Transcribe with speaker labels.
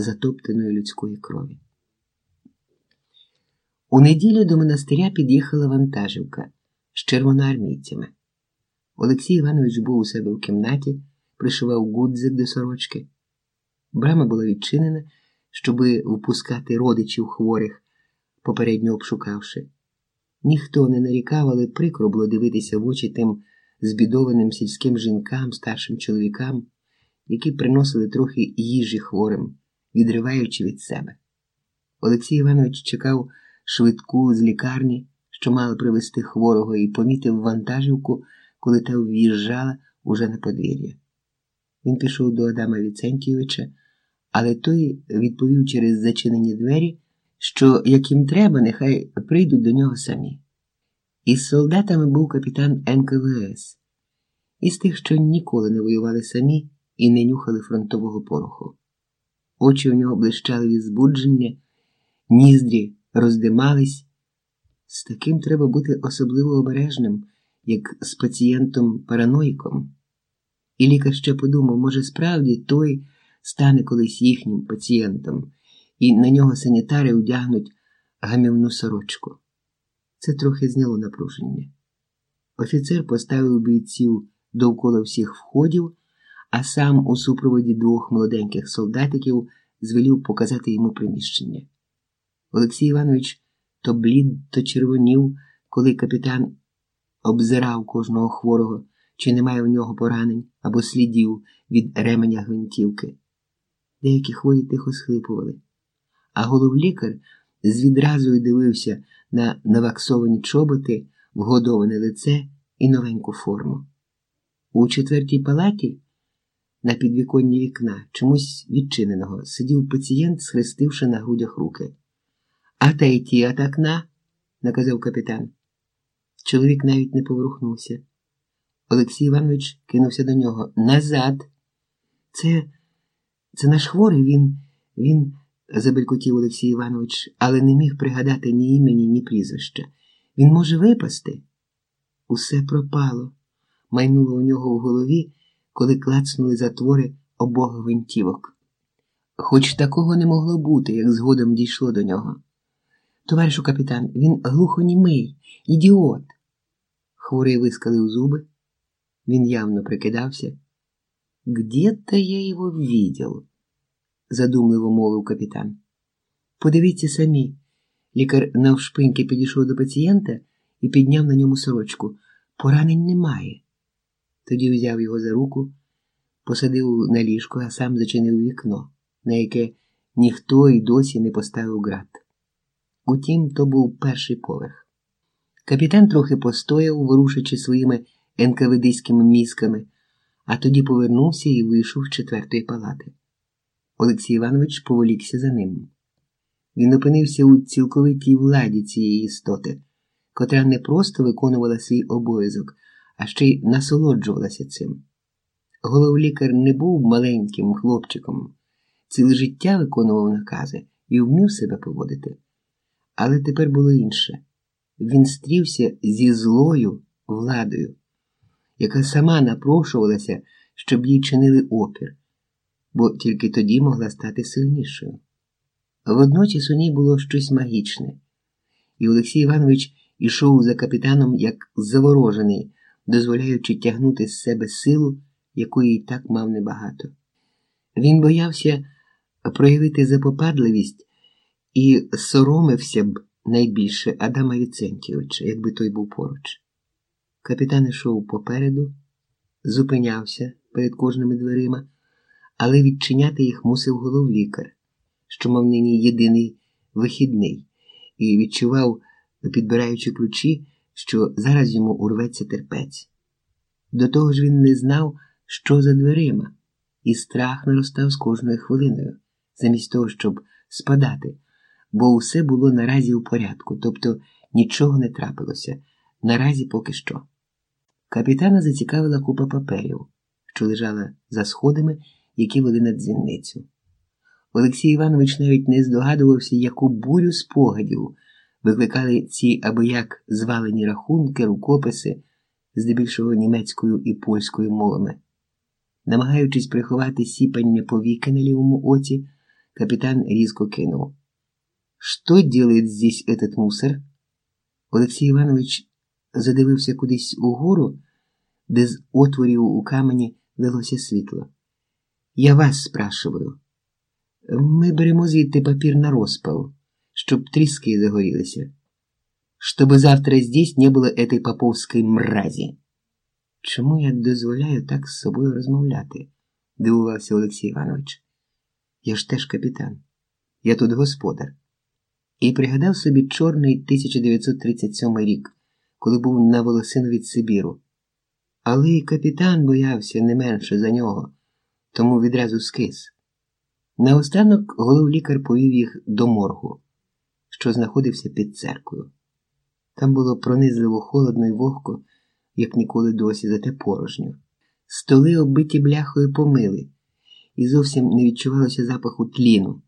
Speaker 1: затоптаної людської крові. У неділю до монастиря під'їхала вантажівка з червоноармійцями. Олексій Іванович був у себе в кімнаті, пришивав гудзик до сорочки. Брама була відчинена, щоби впускати родичів хворих, попередньо обшукавши. Ніхто не нарікав, але прикро було дивитися в очі тим збідованим сільським жінкам, старшим чоловікам, які приносили трохи їжі хворим, відриваючи від себе. Олексій Іванович чекав швидку з лікарні, що мали привезти хворого, і помітив вантажівку, коли та в'їжджала уже на подвір'я. Він пішов до Адама Віцентійовича, але той відповів через зачинені двері, що як їм треба, нехай прийдуть до нього самі. Із солдатами був капітан НКВС, із тих, що ніколи не воювали самі і не нюхали фронтового пороху. Очі у нього блищали від збудження, ніздрі роздимались. З таким треба бути особливо обережним, як з пацієнтом параноїком. І лікар ще подумав, може, справді той стане колись їхнім пацієнтом, і на нього санітари вдягнуть гамівну сорочку. Це трохи зняло напруження. Офіцер поставив бійців довкола всіх входів, а сам у супроводі двох молоденьких солдатиків звелів показати йому приміщення. Олексій Іванович то блід, то червонів, коли капітан обзирав кожного хворого, чи немає в нього поранень або слідів від ременя гвинтівки. Деякі хворі тихо схлипували, а головлікар з відразою дивився на наваксовані чоботи, вгодоване лице і новеньку форму. У четвертій палаті на підвіконні вікна, чомусь відчиненого, сидів пацієнт, схрестивши на грудях руки. Отойти от окна, наказав капітан. Чоловік навіть не поворухнувся. Олексій Іванович кинувся до нього. Назад. Це це наш хворий, він, він, забелькотів Олексій Іванович, але не міг пригадати ні імені, ні прізвища. Він може випасти. Усе пропало, майнуло у нього в голові, коли клацнули затвори обох гвинтівок. Хоч такого не могло бути, як згодом дійшло до нього. Товаришу капітан, він глухонімий, ідіот. Хворий вискалив зуби. Він явно прикидався. Где-то я його видел, задумливо мовив капітан. Подивіться самі. Лікар навшпиньки підійшов до пацієнта і підняв на ньому сорочку. Поранень немає. Тоді взяв його за руку, посадив на ліжко, а сам зачинив вікно, на яке ніхто й досі не поставив град. Утім, то був перший поверх. Капітан трохи постояв, ворушачи своїми енкаведиськими мізками, а тоді повернувся і вийшов з четвертої палати. Олексій Іванович поволікся за ним. Він опинився у цілковитій владі цієї істоти, котра не просто виконувала свій обов'язок, а ще й насолоджувалася цим. Головлікар не був маленьким хлопчиком, ціле життя виконував накази і вмів себе поводити. Але тепер було інше він стрівся зі злою владою, яка сама напрошувалася, щоб їй чинили опір, бо тільки тоді могла стати сильнішою. Водночас у ній було щось магічне, і Олексій Іванович ішов за капітаном як заворожений, дозволяючи тягнути з себе силу, якої й так мав небагато. Він боявся проявити запопадливість і соромився б найбільше Адама Віцентійовича, якби той був поруч. Капітан йшов попереду, зупинявся перед кожними дверима, але відчиняти їх мусив головлікар, що мав нині єдиний вихідний, і відчував, підбираючи ключі, що зараз йому урветься терпець. До того ж він не знав, що за дверима, і страх наростав з кожною хвилиною, замість того, щоб спадати бо усе було наразі у порядку, тобто нічого не трапилося, наразі поки що. Капітана зацікавила купа паперів, що лежала за сходами, які вели на дзвінницю. Олексій Іванович навіть не здогадувався, яку бурю спогадів викликали ці або як звалені рахунки, рукописи, здебільшого німецькою і польською мовами. Намагаючись приховати сіпання повіки на лівому оці, капітан різко кинув. Що делает здесь этот мусор? Олексій Іванович задивився кудись угору, де з отворів у камені велося світло. Я вас спрашиваю. Ми беремо звідти папір на розпал, щоб тріски загорілися. Чтобы завтра здесь не було этой поповської мразі. Чому я дозволяю так з собою розмовляти? дивувався Олексій Іванович. Я ж теж капітан, я тут господар. І пригадав собі чорний 1937 рік, коли був на волосину від Сибіру. Але і капітан боявся не менше за нього, тому відразу скис. Наостанок головлікар повів їх до моргу, що знаходився під церквою. Там було пронизливо холодно і вогко, як ніколи досі, зате порожньо. Столи оббиті бляхою помили, і зовсім не відчувалося запаху тліну.